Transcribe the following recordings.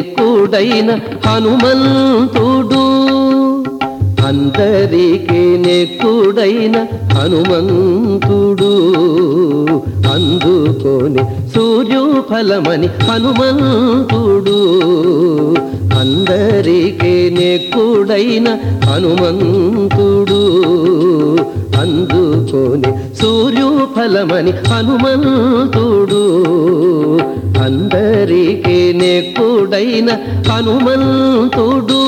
నెక్కుడైన హనుమంతుడు. అందరికీ నెక్కుడైన హనుమంతుడు. అందుకొని సూర్యుఫలమని హనుమంతుడు. అందరికీ నెక్కుడైన హనుమంతుడు. అందుకొని సూర్యుఫలమని హనుమంతుడు. అందరికీ నెక్కుడైన హనుమంతుడు.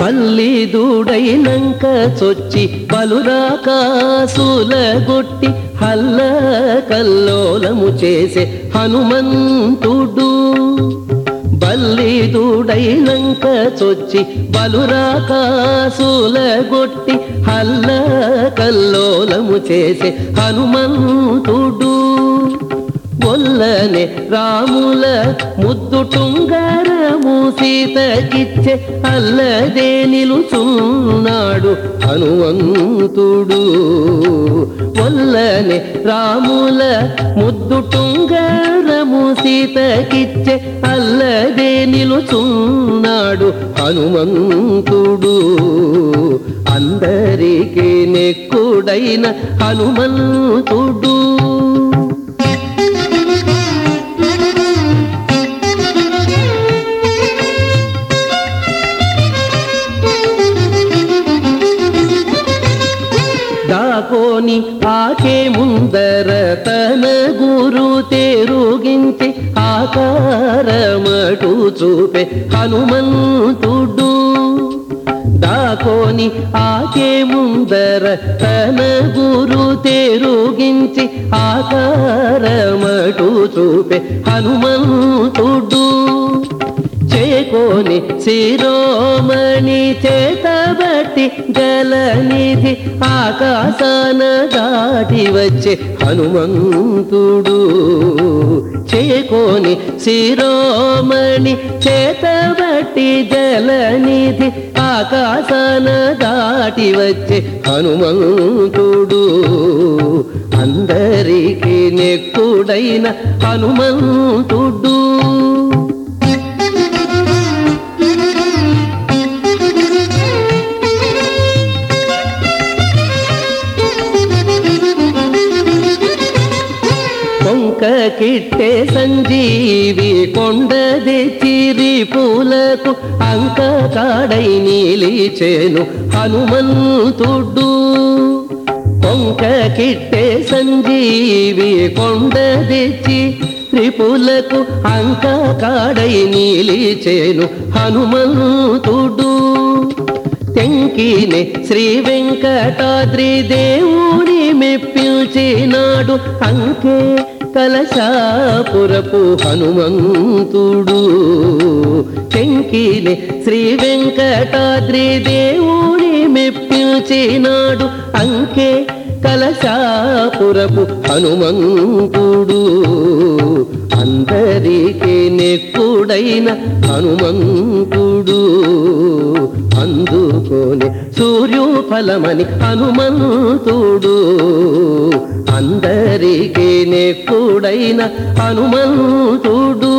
బల్లి చొచ్చి బలురాకాసుల గొట్టి హల్ల కల్లోలము చేసే హనుమంతుడు. బల్లి దూడైనంక చొచ్చి బలురాకాసుల గొట్టి హల్ల కల్లోలము చేసే హనుమంతుడు. ఒల్లనే రాముల ముద్దు టుంగరము సీతకిచ్చే అల్లదే నిలుచున్నాడు హనుమంతుడు. ఒల్లనే రాముల ముద్దు టుంగరము సీతకిచ్చే అల్లదే నిలుచున్నాడు హనుమంతుడు. అందరికీ నెక్కుడైన హనుమంతుడు. దాకోని ఆకే ముందర తన గురు తెరుగించి ఆకారమటు చూపే హనుమంతుడు. దాకోని ఆకే ముందర తన గురు తెరుగించి ఆకారమటు చూపే హనుమంతుడు. చేకోని శిరోమణి చేతబట్టి జలనిధి ఆకాశాన దాటి వచ్చే హనుమంతుడు. చేకోని శిరోమణి చేతబట్టి జలనిధి ఆకాశాన దాటి వచ్చే హనుమంతుడు. అందరికీ నెక్కుడైన హనుమంతుడు. కొంక కిట్టే సంజీవి కొండ తెచ్చిరి పూలకు అంక కాడై నీలిచేను హనుమంతుడు. కొంక కిట్టే సంజీవి కొండ తెచ్చి త్రిపులకు అంక కాడై నీలిచేను హనుమంతుడు. తెంకినే శ్రీ వెంకటాద్రి దేవుని మెప్పించినాడు అంకే కలశాపురపు హనుమంతుడు. తెంకినే శ్రీ వెంకటాద్రి దేవుని మెప్పించినాడు. అంకే కలశాపురపు హనుమంతుడు. అందరికీ నెక్కుడైన హనుమంతుడు. అందుకోని సూర్యోఫలమని హనుమంతుడు. అందరికీ నెక్కుడైన హనుమంతుడు.